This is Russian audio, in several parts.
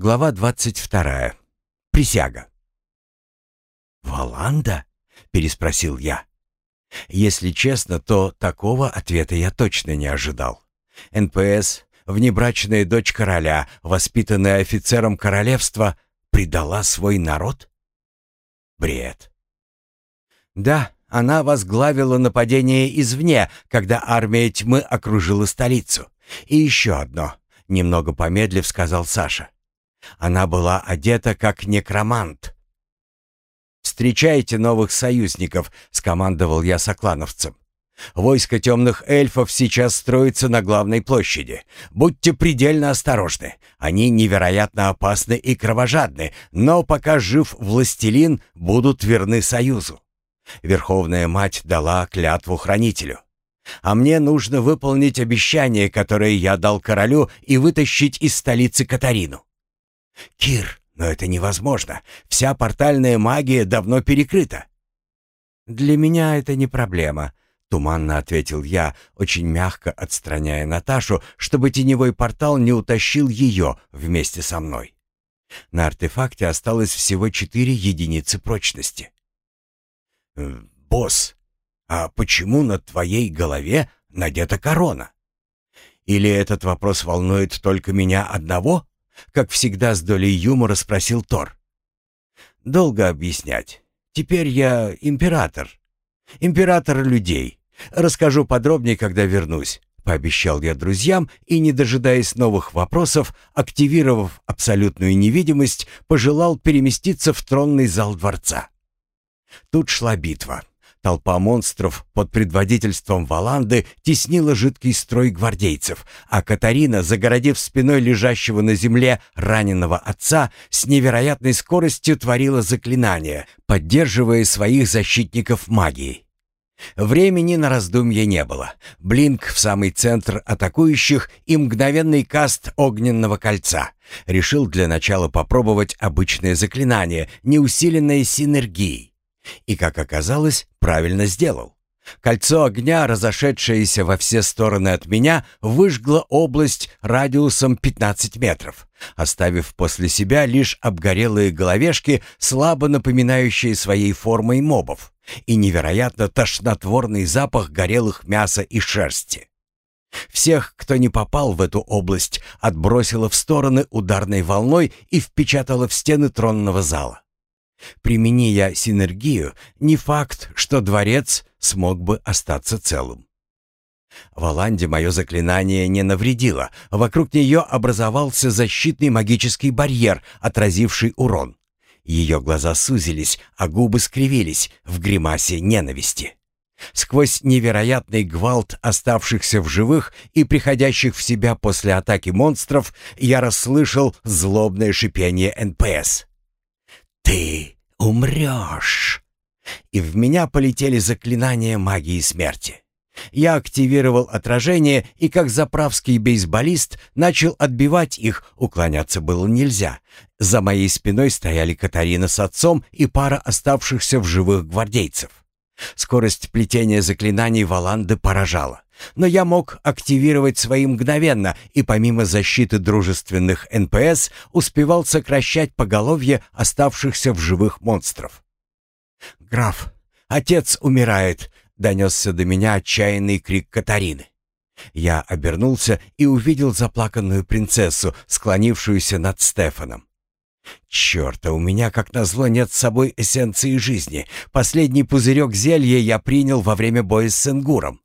Глава 22. Присяга. «Валанда?» — переспросил я. Если честно, то такого ответа я точно не ожидал. НПС, внебрачная дочь короля, воспитанная офицером королевства, предала свой народ? Бред. Да, она возглавила нападение извне, когда армия тьмы окружила столицу. И еще одно, немного помедлив сказал Саша. Она была одета как некромант. «Встречайте новых союзников», — скомандовал я соклановцам. «Войско темных эльфов сейчас строится на главной площади. Будьте предельно осторожны. Они невероятно опасны и кровожадны, но пока жив властелин, будут верны союзу. Верховная мать дала клятву хранителю. А мне нужно выполнить обещание, которое я дал королю, и вытащить из столицы Катарину. Кир, но это невозможно. Вся портальная магия давно перекрыта. Для меня это не проблема, туманно ответил я, очень мягко отстраняя Наташу, чтобы теневой портал не утащил ее вместе со мной. На артефакте осталось всего четыре единицы прочности. «Э, «Босс, а почему на твоей голове надета корона? Или этот вопрос волнует только меня одного?» Как всегда с долей юмора спросил Тор. «Долго объяснять. Теперь я император. Император людей. Расскажу подробнее, когда вернусь», — пообещал я друзьям и, не дожидаясь новых вопросов, активировав абсолютную невидимость, пожелал переместиться в тронный зал дворца. Тут шла битва. Толпа монстров под предводительством Валанды теснила жидкий строй гвардейцев, а Катарина, загородив спиной лежащего на земле раненого отца, с невероятной скоростью творила заклинания, поддерживая своих защитников магией. Времени на раздумье не было. Блинк в самый центр атакующих и мгновенный каст огненного кольца. Решил для начала попробовать обычное заклинание, неусиленное синергией. И, как оказалось, правильно сделал. Кольцо огня, разошедшееся во все стороны от меня, выжгло область радиусом 15 метров, оставив после себя лишь обгорелые головешки, слабо напоминающие своей формой мобов, и невероятно тошнотворный запах горелых мяса и шерсти. Всех, кто не попал в эту область, отбросило в стороны ударной волной и впечатало в стены тронного зала. Примени я синергию, не факт, что дворец смог бы остаться целым. Ей мое заклинание не навредило. Вокруг нее образовался защитный магический барьер, отразивший урон. Ее глаза сузились, а губы скривились в гримасе ненависти. Сквозь невероятный гвалт оставшихся в живых и приходящих в себя после атаки монстров я расслышал злобное шипение НПС. «Ты умрешь!» И в меня полетели заклинания магии смерти. Я активировал отражение и, как заправский бейсболист, начал отбивать их, уклоняться было нельзя. За моей спиной стояли Катарина с отцом и пара оставшихся в живых гвардейцев. Скорость плетения заклинаний Валанды поражала. Но я мог активировать свои мгновенно и помимо защиты дружественных НПС успевал сокращать поголовье оставшихся в живых монстров. «Граф, отец умирает!» — донесся до меня отчаянный крик Катарины. Я обернулся и увидел заплаканную принцессу, склонившуюся над Стефаном. «Черт, а у меня, как назло, нет с собой эссенции жизни. Последний пузырек зелья я принял во время боя с Сенгуром.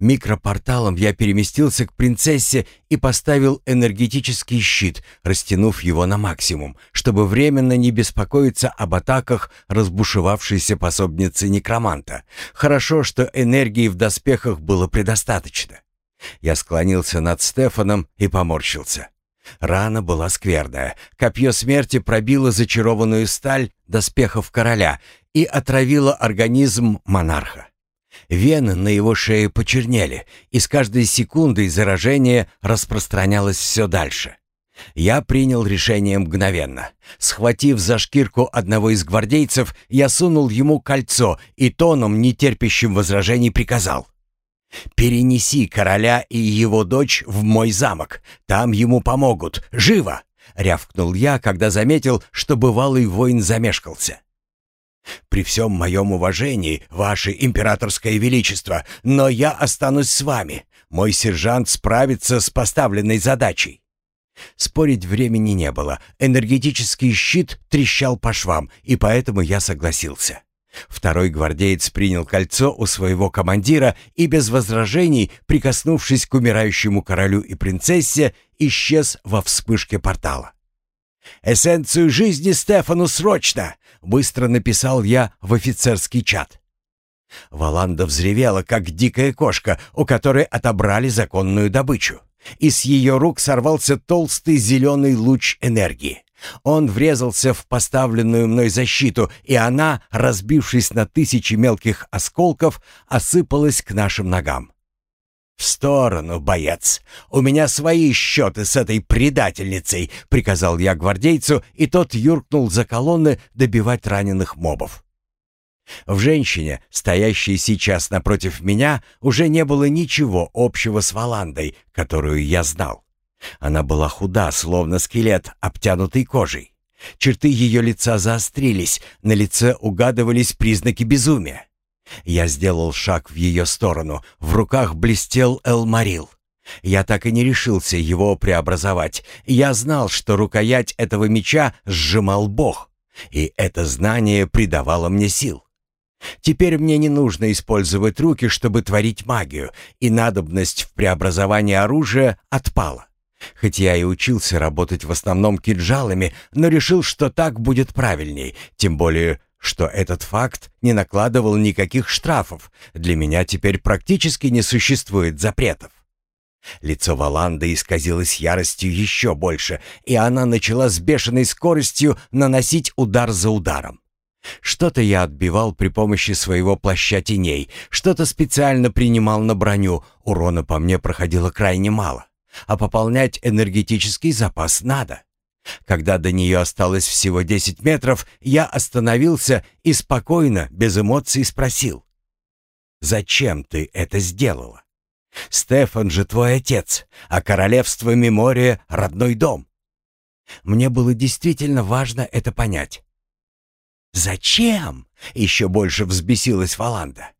Микропорталом я переместился к принцессе и поставил энергетический щит, растянув его на максимум, чтобы временно не беспокоиться об атаках разбушевавшейся пособницы некроманта. Хорошо, что энергии в доспехах было предостаточно. Я склонился над Стефаном и поморщился. Рана была скверная. Копье смерти пробило зачарованную сталь доспехов короля и отравило организм монарха. Вены на его шее почернели, и с каждой секундой заражение распространялось все дальше. Я принял решение мгновенно. Схватив за шкирку одного из гвардейцев, я сунул ему кольцо и тоном, нетерпящим возражений, приказал. «Перенеси короля и его дочь в мой замок. Там ему помогут. Живо! — рявкнул я, когда заметил, что бывалый воин замешкался. «При всем моем уважении, ваше императорское величество, но я останусь с вами. Мой сержант справится с поставленной задачей». Спорить времени не было. Энергетический щит трещал по швам, и поэтому я согласился. Второй гвардеец принял кольцо у своего командира и без возражений, прикоснувшись к умирающему королю и принцессе, исчез во вспышке портала. «Эссенцию жизни Стефану срочно!» — быстро написал я в офицерский чат. Валанда взревела, как дикая кошка, у которой отобрали законную добычу. И с ее рук сорвался толстый зеленый луч энергии. Он врезался в поставленную мной защиту, и она, разбившись на тысячи мелких осколков, осыпалась к нашим ногам. «В сторону, боец! У меня свои счеты с этой предательницей!» — приказал я гвардейцу, и тот юркнул за колонны добивать раненых мобов. В женщине, стоящей сейчас напротив меня, уже не было ничего общего с Валандой, которую я знал. Она была худа, словно скелет, обтянутый кожей. Черты ее лица заострились, на лице угадывались признаки безумия. Я сделал шаг в ее сторону, в руках блестел Элмарил. Я так и не решился его преобразовать. Я знал, что рукоять этого меча сжимал Бог, и это знание придавало мне сил. Теперь мне не нужно использовать руки, чтобы творить магию, и надобность в преобразовании оружия отпала. Хоть я и учился работать в основном кинжалами, но решил, что так будет правильней, тем более, что этот факт не накладывал никаких штрафов. Для меня теперь практически не существует запретов. Лицо Валанды исказилось яростью еще больше, и она начала с бешеной скоростью наносить удар за ударом. Что-то я отбивал при помощи своего плаща теней, что-то специально принимал на броню, урона по мне проходило крайне мало а пополнять энергетический запас надо. Когда до нее осталось всего 10 метров, я остановился и спокойно, без эмоций спросил. «Зачем ты это сделала? Стефан же твой отец, а королевство Мемория — родной дом». Мне было действительно важно это понять. «Зачем?» — еще больше взбесилась Валанда.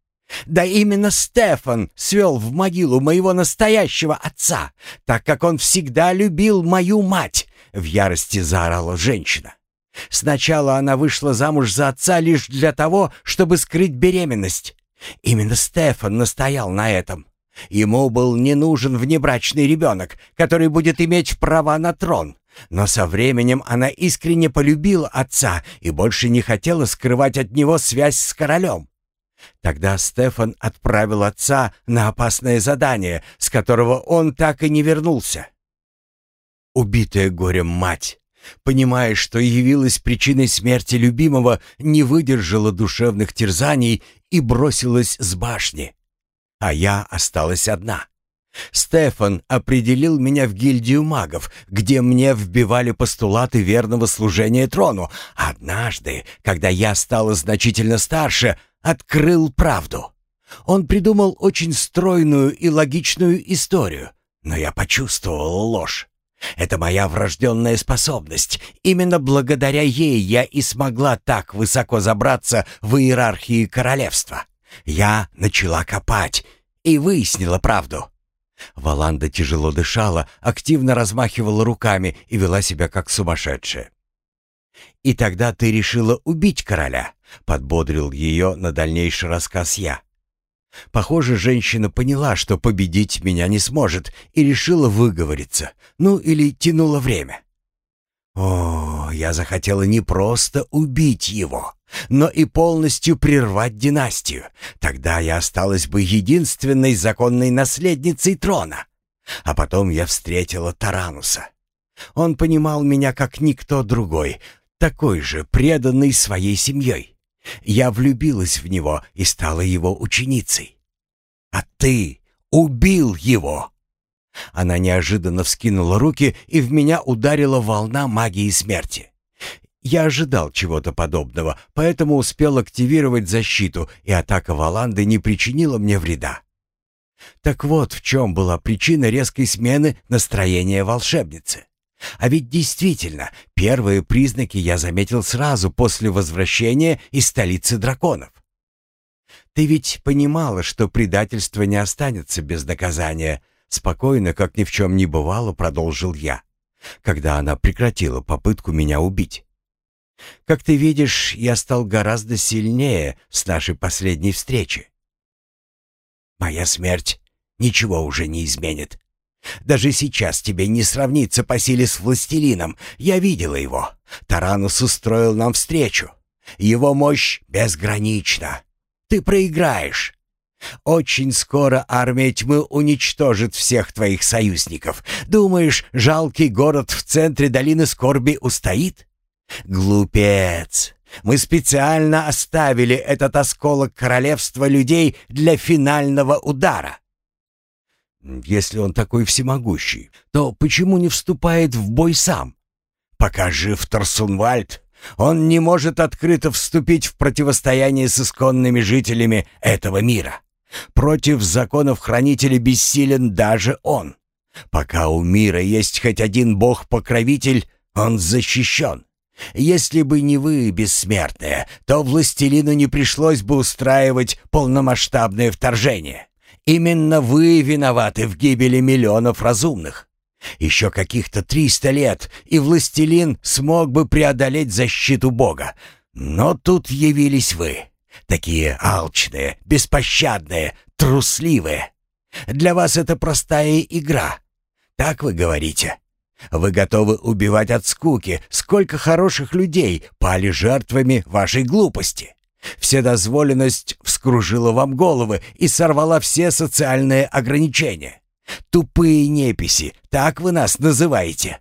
Да именно Стефан свел в могилу моего настоящего отца, так как он всегда любил мою мать, в ярости заорала женщина. Сначала она вышла замуж за отца лишь для того, чтобы скрыть беременность. Именно Стефан настоял на этом. Ему был не нужен внебрачный ребенок, который будет иметь права на трон. Но со временем она искренне полюбила отца и больше не хотела скрывать от него связь с королем. Тогда Стефан отправил отца на опасное задание, с которого он так и не вернулся. Убитая горем мать, понимая, что явилась причиной смерти любимого, не выдержала душевных терзаний и бросилась с башни. А я осталась одна. Стефан определил меня в гильдию магов, где мне вбивали постулаты верного служения трону. Однажды, когда я стала значительно старше, открыл правду. Он придумал очень стройную и логичную историю, но я почувствовал ложь. Это моя врожденная способность. Именно благодаря ей я и смогла так высоко забраться в иерархии королевства. Я начала копать и выяснила правду. Валанда тяжело дышала, активно размахивала руками и вела себя как сумасшедшая. «И тогда ты решила убить короля?» — подбодрил ее на дальнейший рассказ я. Похоже, женщина поняла, что победить меня не сможет, и решила выговориться, ну или тянула время. О, я захотела не просто убить его, но и полностью прервать династию. Тогда я осталась бы единственной законной наследницей трона. А потом я встретила Тарануса. Он понимал меня как никто другой, такой же преданный своей семьей. Я влюбилась в него и стала его ученицей. А ты убил его!» Она неожиданно вскинула руки, и в меня ударила волна магии смерти. Я ожидал чего-то подобного, поэтому успел активировать защиту, и атака Валанды не причинила мне вреда. Так вот в чем была причина резкой смены настроения волшебницы. А ведь действительно, первые признаки я заметил сразу после возвращения из столицы драконов. Ты ведь понимала, что предательство не останется без наказания, спокойно, как ни в чем не бывало, продолжил я, когда она прекратила попытку меня убить. Как ты видишь, я стал гораздо сильнее с нашей последней встречи. Моя смерть ничего уже не изменит. Даже сейчас тебе не сравнится по силе с властелином. Я видела его. Таранус устроил нам встречу. Его мощь безгранична. Ты проиграешь. Очень скоро армия тьмы уничтожит всех твоих союзников. Думаешь, жалкий город в центре долины скорби устоит? Глупец! Мы специально оставили этот осколок королевства людей для финального удара. Если он такой всемогущий, то почему не вступает в бой сам? Пока жив Торсунвальд, он не может открыто вступить в противостояние с исконными жителями этого мира. Против законов хранителя бессилен даже он. Пока у мира есть хоть один бог-покровитель, он защищен. Если бы не вы, бессмертные, то властелину не пришлось бы устраивать полномасштабное вторжение. Именно вы виноваты в гибели миллионов разумных. Еще каких-то триста лет, и властелин смог бы преодолеть защиту Бога. Но тут явились вы. Такие алчные, беспощадные, трусливые. Для вас это простая игра. Так вы говорите. Вы готовы убивать от скуки. Сколько хороших людей пали жертвами вашей глупости. Вседозволенность вскружила вам головы и сорвала все социальные ограничения. Тупые неписи, так вы нас называете.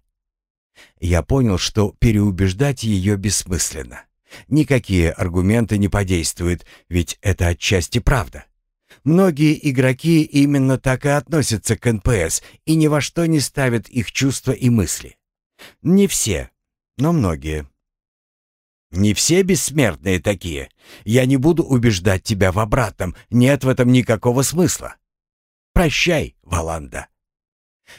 Я понял, что переубеждать ее бессмысленно. Никакие аргументы не подействуют, ведь это отчасти правда. Многие игроки именно так и относятся к НПС и ни во что не ставят их чувства и мысли. Не все, но многие. Не все бессмертные такие. Я не буду убеждать тебя в обратном, нет в этом никакого смысла. Прощай, Валанда.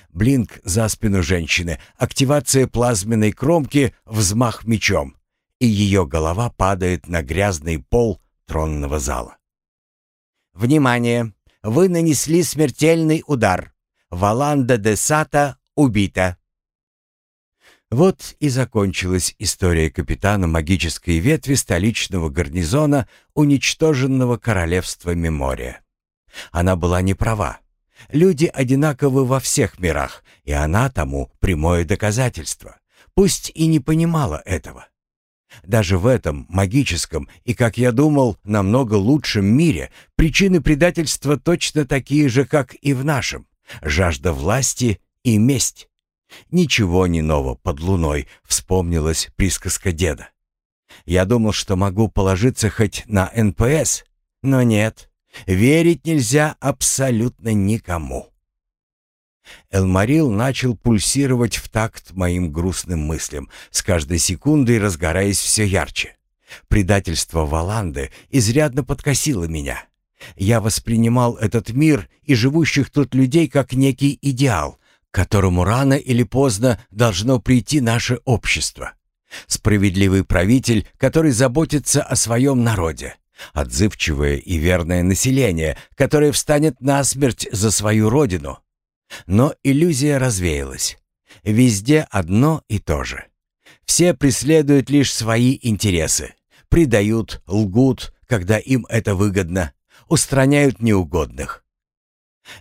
Блинк за спину женщины, активация плазменной кромки, взмах мечом, и ее голова падает на грязный пол тронного зала. Внимание! Вы нанесли смертельный удар. Валанда де Сата убита. Вот и закончилась история капитана магической ветви столичного гарнизона, уничтоженного королевства Мемория. Она была не права. Люди одинаковы во всех мирах, и она тому прямое доказательство. Пусть и не понимала этого. Даже в этом магическом и, как я думал, намного лучшем мире причины предательства точно такие же, как и в нашем. Жажда власти и месть. Ничего не ново под луной, вспомнилась присказка деда. Я думал, что могу положиться хоть на НПС, но нет. Верить нельзя абсолютно никому. Элмарил начал пульсировать в такт моим грустным мыслям, с каждой секундой разгораясь все ярче. Предательство Валанды изрядно подкосило меня. Я воспринимал этот мир и живущих тут людей как некий идеал, которому рано или поздно должно прийти наше общество. Справедливый правитель, который заботится о своем народе. Отзывчивое и верное население, которое встанет насмерть за свою родину. Но иллюзия развеялась. Везде одно и то же. Все преследуют лишь свои интересы. Предают, лгут, когда им это выгодно. Устраняют неугодных.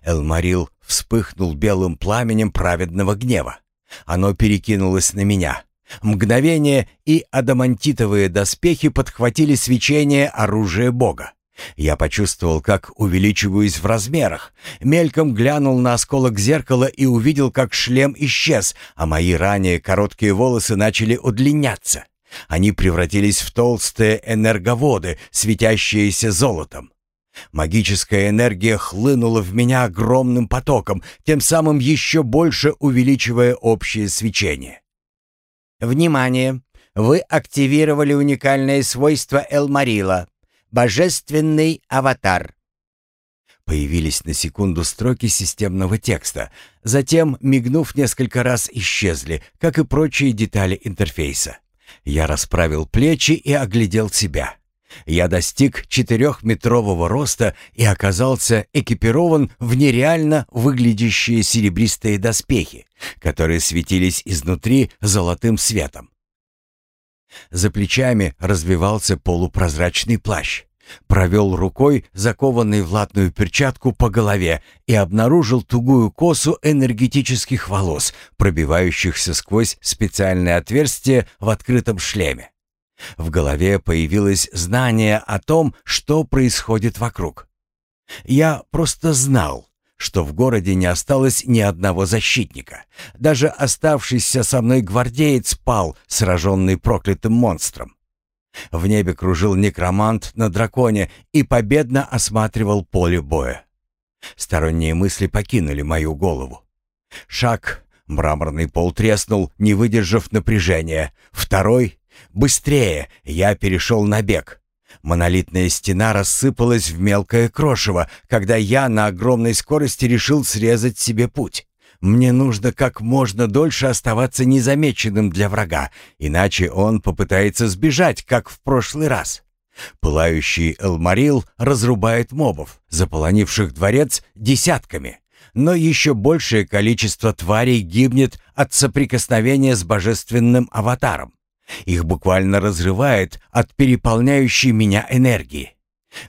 Элмарил вспыхнул белым пламенем праведного гнева. Оно перекинулось на меня. Мгновение, и адамантитовые доспехи подхватили свечение оружия Бога. Я почувствовал, как увеличиваюсь в размерах. Мельком глянул на осколок зеркала и увидел, как шлем исчез, а мои ранее короткие волосы начали удлиняться. Они превратились в толстые энерговоды, светящиеся золотом. Магическая энергия хлынула в меня огромным потоком, тем самым еще больше увеличивая общее свечение. Внимание! Вы активировали уникальное свойство Элмарила. Божественный аватар. Появились на секунду строки системного текста, затем, мигнув несколько раз, исчезли, как и прочие детали интерфейса. Я расправил плечи и оглядел себя. Я достиг четырехметрового роста и оказался экипирован в нереально выглядящие серебристые доспехи, которые светились изнутри золотым светом. За плечами развивался полупрозрачный плащ. Провел рукой, закованной в латную перчатку, по голове и обнаружил тугую косу энергетических волос, пробивающихся сквозь специальное отверстие в открытом шлеме. В голове появилось знание о том, что происходит вокруг. Я просто знал, что в городе не осталось ни одного защитника. Даже оставшийся со мной гвардеец пал, сраженный проклятым монстром. В небе кружил некромант на драконе и победно осматривал поле боя. Сторонние мысли покинули мою голову. Шаг, мраморный пол треснул, не выдержав напряжения. Второй, быстрее, я перешел на бег. Монолитная стена рассыпалась в мелкое крошево, когда я на огромной скорости решил срезать себе путь. Мне нужно как можно дольше оставаться незамеченным для врага, иначе он попытается сбежать, как в прошлый раз. Пылающий Элмарил разрубает мобов, заполонивших дворец десятками. Но еще большее количество тварей гибнет от соприкосновения с божественным аватаром. Их буквально разрывает от переполняющей меня энергии.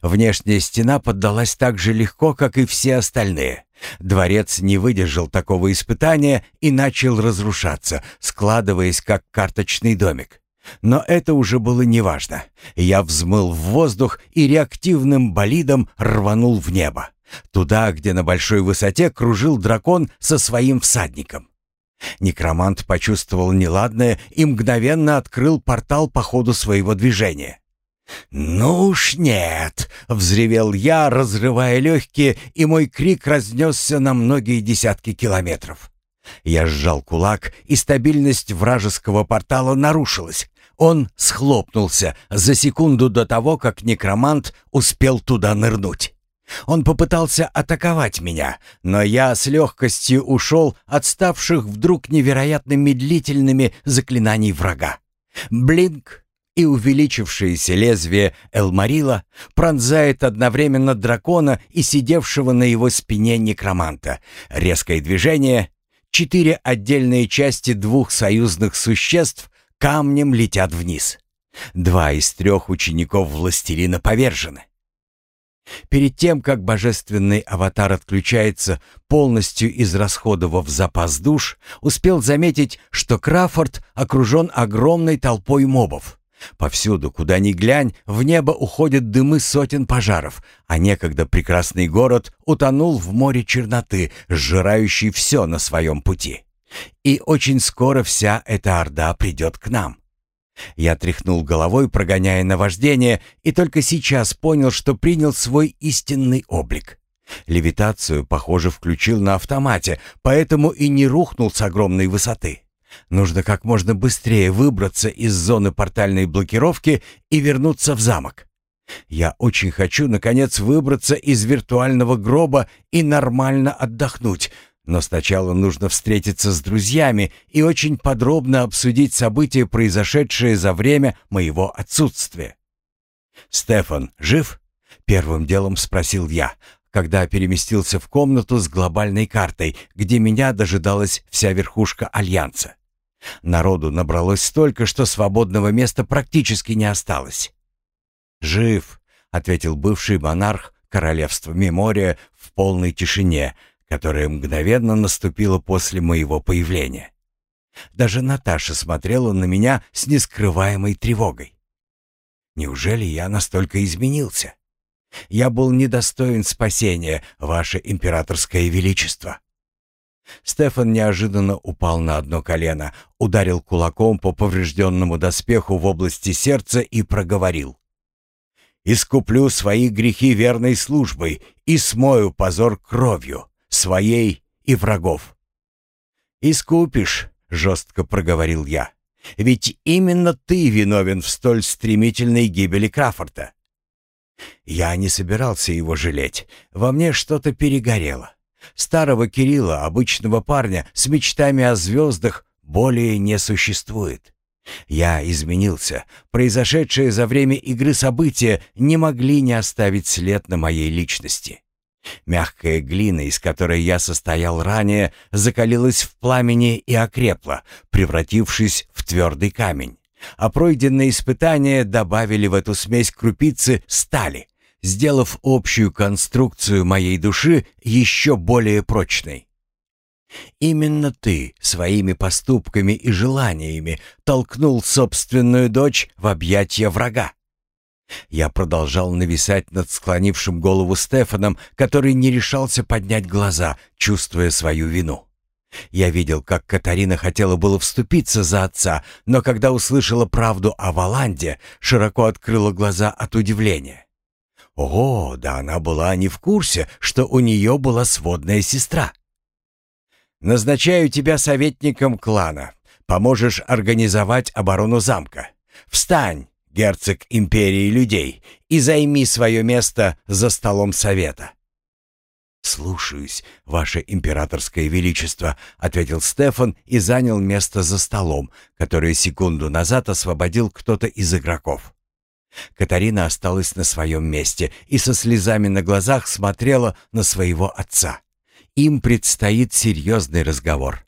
Внешняя стена поддалась так же легко, как и все остальные. Дворец не выдержал такого испытания и начал разрушаться, складываясь как карточный домик. Но это уже было неважно. Я взмыл в воздух и реактивным болидом рванул в небо. Туда, где на большой высоте кружил дракон со своим всадником. Некромант почувствовал неладное и мгновенно открыл портал по ходу своего движения. «Ну уж нет!» — взревел я, разрывая легкие, и мой крик разнесся на многие десятки километров. Я сжал кулак, и стабильность вражеского портала нарушилась. Он схлопнулся за секунду до того, как некромант успел туда нырнуть. Он попытался атаковать меня, но я с легкостью ушел от ставших вдруг невероятно медлительными заклинаний врага. Блинк, и увеличившееся лезвие Элмарила пронзает одновременно дракона и сидевшего на его спине некроманта. Резкое движение. Четыре отдельные части двух союзных существ камнем летят вниз. Два из трех учеников властелина повержены. Перед тем, как божественный аватар отключается, полностью израсходовав запас душ, успел заметить, что Крафорд окружен огромной толпой мобов. Повсюду, куда ни глянь, в небо уходят дымы сотен пожаров, а некогда прекрасный город утонул в море черноты, сжирающей все на своем пути. И очень скоро вся эта орда придет к нам. Я тряхнул головой, прогоняя наваждение, и только сейчас понял, что принял свой истинный облик. Левитацию, похоже, включил на автомате, поэтому и не рухнул с огромной высоты. Нужно как можно быстрее выбраться из зоны портальной блокировки и вернуться в замок. Я очень хочу, наконец, выбраться из виртуального гроба и нормально отдохнуть, но сначала нужно встретиться с друзьями и очень подробно обсудить события, произошедшие за время моего отсутствия. «Стефан жив?» — первым делом спросил я, когда переместился в комнату с глобальной картой, где меня дожидалась вся верхушка Альянса. Народу набралось столько, что свободного места практически не осталось. «Жив», — ответил бывший монарх королевства Мемория в полной тишине, которая мгновенно наступила после моего появления. Даже Наташа смотрела на меня с нескрываемой тревогой. Неужели я настолько изменился? Я был недостоин спасения, ваше императорское величество. Стефан неожиданно упал на одно колено, ударил кулаком по поврежденному доспеху в области сердца и проговорил. «Искуплю свои грехи верной службой и смою позор кровью, своей и врагов». «Искупишь», — жестко проговорил я, — «ведь именно ты виновен в столь стремительной гибели Крафорта». Я не собирался его жалеть. Во мне что-то перегорело. Старого Кирилла, обычного парня с мечтами о звездах, более не существует. Я изменился. Произошедшие за время игры события не могли не оставить след на моей личности. Мягкая глина, из которой я состоял ранее, закалилась в пламени и окрепла, превратившись в твердый камень. А пройденные испытания добавили в эту смесь крупицы стали, сделав общую конструкцию моей души еще более прочной. Именно ты своими поступками и желаниями толкнул собственную дочь в объятия врага. Я продолжал нависать над склонившим голову Стефаном, который не решался поднять глаза, чувствуя свою вину. Я видел, как Катарина хотела было вступиться за отца, но когда услышала правду о Валанде, широко открыла глаза от удивления. О, да она была не в курсе, что у нее была сводная сестра. Назначаю тебя советником клана. Поможешь организовать оборону замка. Встань, герцог империи людей, и займи свое место за столом совета». «Слушаюсь, ваше императорское величество», — ответил Стефан и занял место за столом, которое секунду назад освободил кто-то из игроков. Катарина осталась на своем месте и со слезами на глазах смотрела на своего отца. Им предстоит серьезный разговор.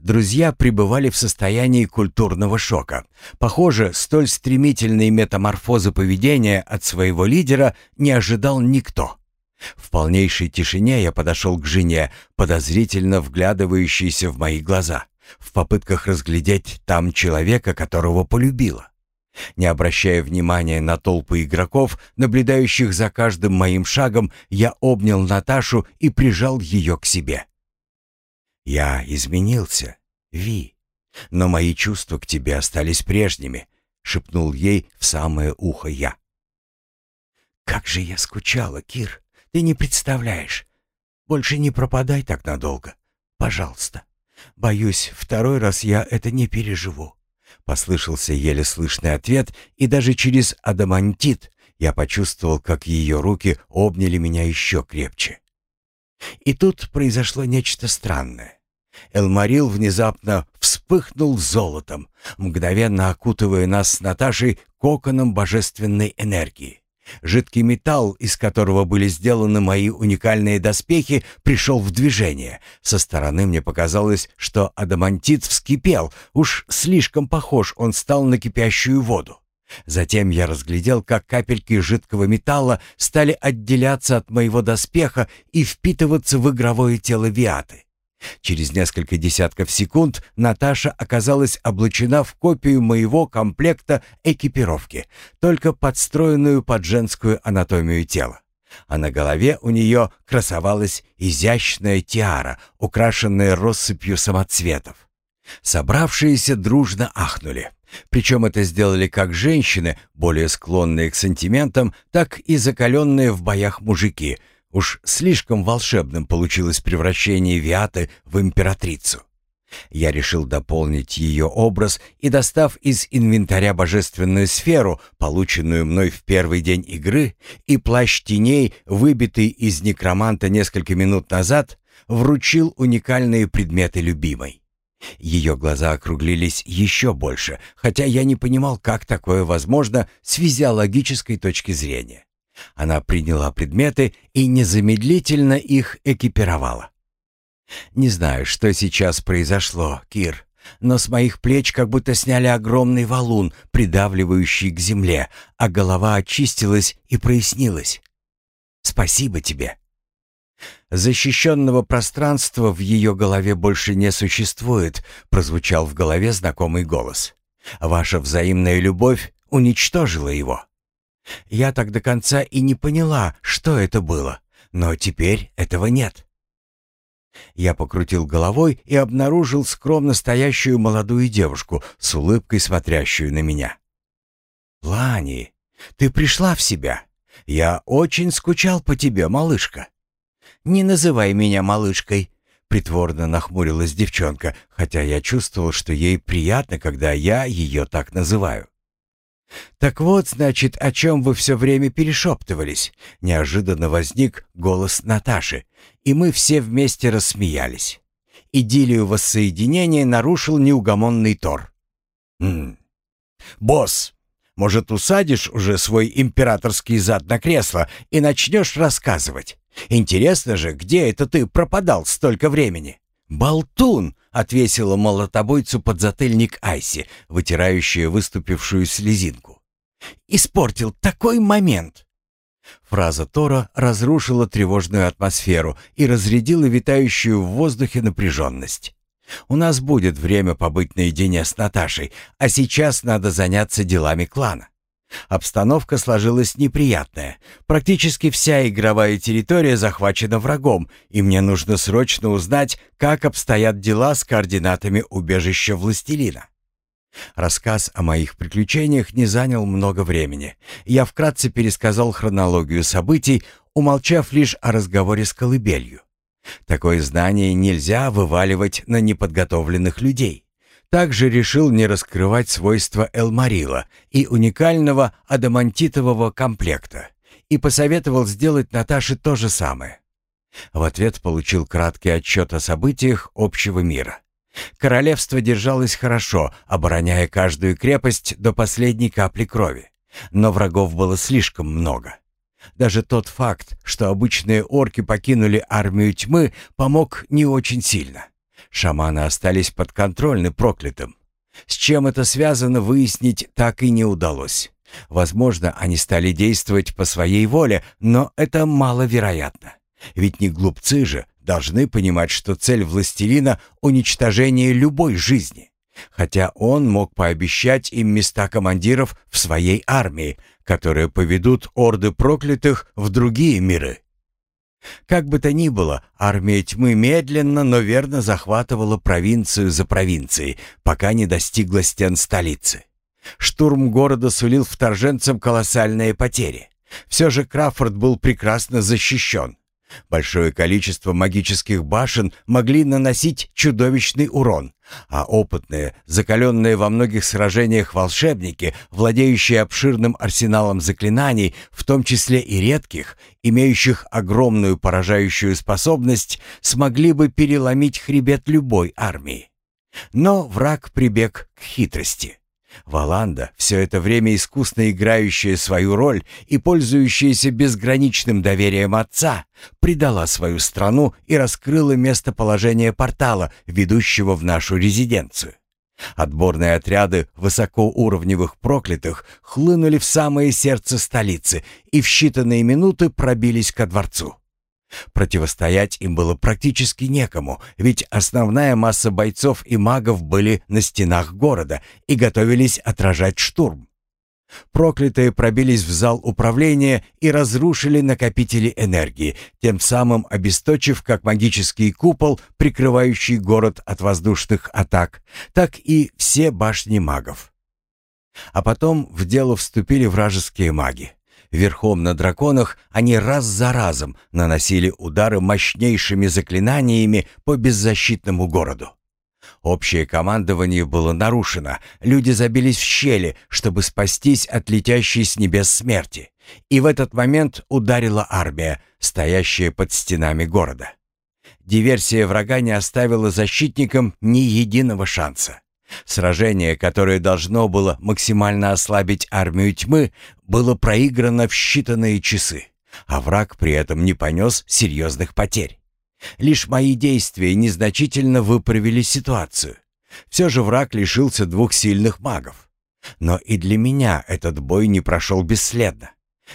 Друзья пребывали в состоянии культурного шока. Похоже, столь стремительной метаморфозы поведения от своего лидера не ожидал никто. В полнейшей тишине я подошел к жене, подозрительно вглядывающейся в мои глаза, в попытках разглядеть там человека, которого полюбила. Не обращая внимания на толпы игроков, наблюдающих за каждым моим шагом, я обнял Наташу и прижал ее к себе. «Я изменился, Ви, но мои чувства к тебе остались прежними», — шепнул ей в самое ухо я. «Как же я скучала, Кир, ты не представляешь. Больше не пропадай так надолго, пожалуйста. Боюсь, второй раз я это не переживу». Послышался еле слышный ответ, и даже через адамантит я почувствовал, как ее руки обняли меня еще крепче. И тут произошло нечто странное. Элмарил внезапно вспыхнул золотом, мгновенно окутывая нас с Наташей коконом божественной энергии. Жидкий металл, из которого были сделаны мои уникальные доспехи, пришел в движение. Со стороны мне показалось, что адамантит вскипел, уж слишком похож он стал на кипящую воду. Затем я разглядел, как капельки жидкого металла стали отделяться от моего доспеха и впитываться в игровое тело Виаты. Через несколько десятков секунд Наташа оказалась облачена в копию моего комплекта экипировки, только подстроенную под женскую анатомию тела. А на голове у нее красовалась изящная тиара, украшенная россыпью самоцветов. Собравшиеся дружно ахнули. Причем это сделали как женщины, более склонные к сантиментам, так и закаленные в боях мужики — Уж слишком волшебным получилось превращение Виаты в императрицу. Я решил дополнить ее образ и, достав из инвентаря божественную сферу, полученную мной в первый день игры, и плащ теней, выбитый из некроманта несколько минут назад, вручил уникальные предметы любимой. Ее глаза округлились еще больше, хотя я не понимал, как такое возможно с физиологической точки зрения. Она приняла предметы и незамедлительно их экипировала. Не знаю, что сейчас произошло, Кир, но с моих плеч как будто сняли огромный валун, придавливающий к земле, а голова очистилась и прояснилась. Спасибо тебе. Защищенного пространства в ее голове больше не существует, прозвучал в голове знакомый голос. Ваша взаимная любовь уничтожила его. Я так до конца и не поняла, что это было, но теперь этого нет. Я покрутил головой и обнаружил скромно стоящую молодую девушку с улыбкой, смотрящую на меня. «Лани, ты пришла в себя. Я очень скучал по тебе, малышка». «Не называй меня малышкой», — притворно нахмурилась девчонка, хотя я чувствовал, что ей приятно, когда я ее так называю. «Так вот, значит, о чем вы все время перешептывались?» Неожиданно возник голос Наташи, и мы все вместе рассмеялись. Идиллию воссоединения нарушил неугомонный Тор. «М. «Босс, может, усадишь уже свой императорский зад на кресло и начнешь рассказывать? Интересно же, где это ты пропадал столько времени?» «Болтун!» — отвесила молотобойцу подзатыльник Айси, вытирающая выступившую слезинку. «Испортил такой момент!» Фраза Тора разрушила тревожную атмосферу и разрядила витающую в воздухе напряженность. «У нас будет время побыть наедине с Наташей, а сейчас надо заняться делами клана. Обстановка сложилась неприятная. Практически вся игровая территория захвачена врагом, и мне нужно срочно узнать, как обстоят дела с координатами убежища Властелина. Рассказ о моих приключениях не занял много времени. Я вкратце пересказал хронологию событий, умолчав лишь о разговоре с колыбелью. Такое знание нельзя вываливать на неподготовленных людей. Также решил не раскрывать свойства Элмарила и уникального адамантитового комплекта и посоветовал сделать Наташе то же самое. В ответ получил краткий отчет о событиях общего мира. Королевство держалось хорошо, обороняя каждую крепость до последней капли крови. Но врагов было слишком много. Даже тот факт, что обычные орки покинули армию тьмы, помог не очень сильно. Шаманы остались подконтрольны проклятым. С чем это связано, выяснить так и не удалось. Возможно, они стали действовать по своей воле, но это маловероятно. Ведь не глупцы же должны понимать, что цель властелина — уничтожение любой жизни. Хотя он мог пообещать им места командиров в своей армии, которые поведут орды проклятых в другие миры. Как бы то ни было, армия тьмы медленно, но верно захватывала провинцию за провинцией, пока не достигла стен столицы. Штурм города сулил вторженцам колоссальные потери. Все же Краффорд был прекрасно защищен. Большое количество магических башен могли наносить чудовищный урон, а опытные, закаленные во многих сражениях волшебники, владеющие обширным арсеналом заклинаний, в том числе и редких, имеющих огромную поражающую способность, смогли бы переломить хребет любой армии. Но враг прибег к хитрости. Валанда, все это время искусно играющая свою роль и пользующаяся безграничным доверием отца, предала свою страну и раскрыла местоположение портала, ведущего в нашу резиденцию. Отборные отряды высокоуровневых проклятых хлынули в самое сердце столицы и в считанные минуты пробились ко дворцу. Противостоять им было практически некому, ведь основная масса бойцов и магов были на стенах города и готовились отражать штурм. Проклятые пробились в зал управления и разрушили накопители энергии, тем самым обесточив как магический купол, прикрывающий город от воздушных атак, так и все башни магов. А потом в дело вступили вражеские маги. Верхом на драконах они раз за разом наносили удары мощнейшими заклинаниями по беззащитному городу. Общее командование было нарушено, люди забились в щели, чтобы спастись от летящей с небес смерти. И в этот момент ударила армия, стоящая под стенами города. Диверсия врага не оставила защитникам ни единого шанса. Сражение, которое должно было максимально ослабить армию тьмы, было проиграно в считанные часы, а враг при этом не понес серьезных потерь. Лишь мои действия незначительно выправили ситуацию. Все же враг лишился двух сильных магов. Но и для меня этот бой не прошел бесследно.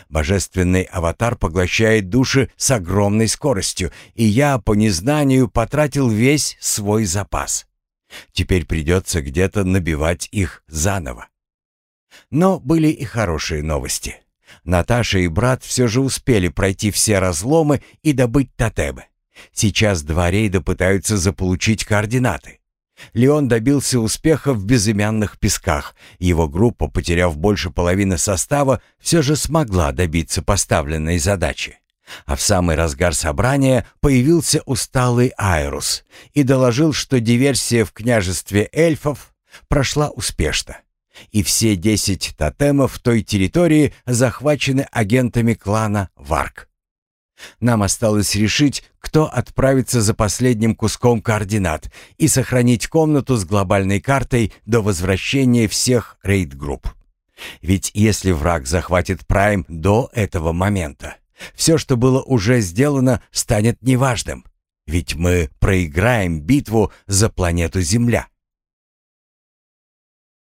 Божественный аватар поглощает души с огромной скоростью, и я по незнанию потратил весь свой запас. Теперь придется где-то набивать их заново. Но были и хорошие новости. Наташа и брат все же успели пройти все разломы и добыть тотемы. Сейчас два рейда пытаются заполучить координаты. Леон добился успеха в безымянных песках. Его группа, потеряв больше половины состава, все же смогла добиться поставленной задачи. А в самый разгар собрания появился усталый Айрус и доложил, что диверсия в княжестве эльфов прошла успешно. И все десять тотемов той территории захвачены агентами клана Варк. Нам осталось решить, кто отправится за последним куском координат и сохранить комнату с глобальной картой до возвращения всех рейд-групп. Ведь если враг захватит Прайм до этого момента, все, что было уже сделано, станет неважным. Ведь мы проиграем битву за планету Земля.